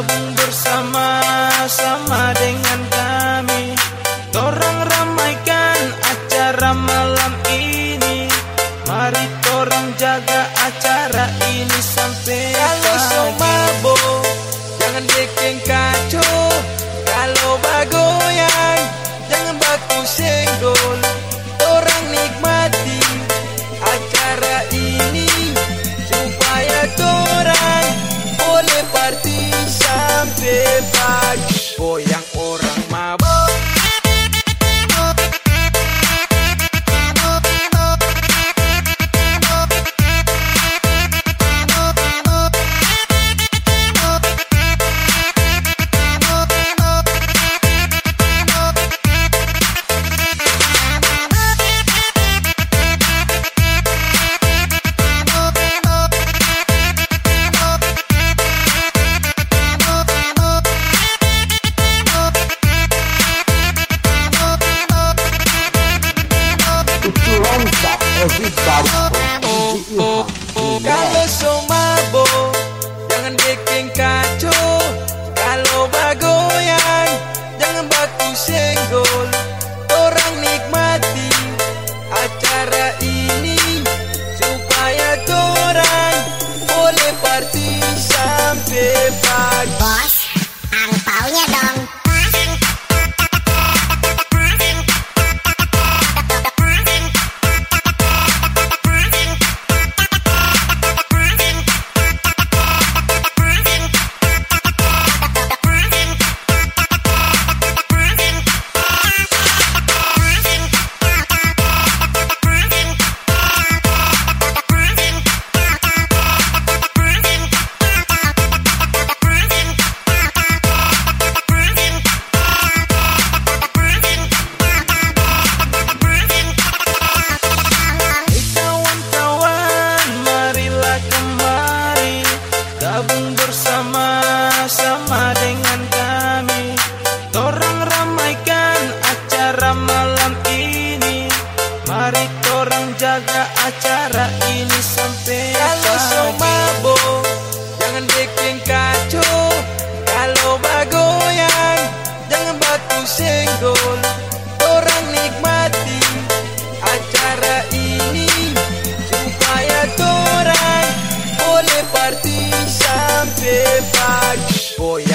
bergabung bersama-sama dengan kami. Torang ramaikan acara malam ini. Mari torang jaga acara ini sampai Kalau so mabuk, jangan bikin kacau. Kalau bagoyan, jangan baku senggol. Torang nikmati acara ini Supaya torang boleh partisipasi sampai pagi Goyang orang Boleh party sampai senggol Orang nikmati acara ini Supaya dorang boleh party sampai pagi Boy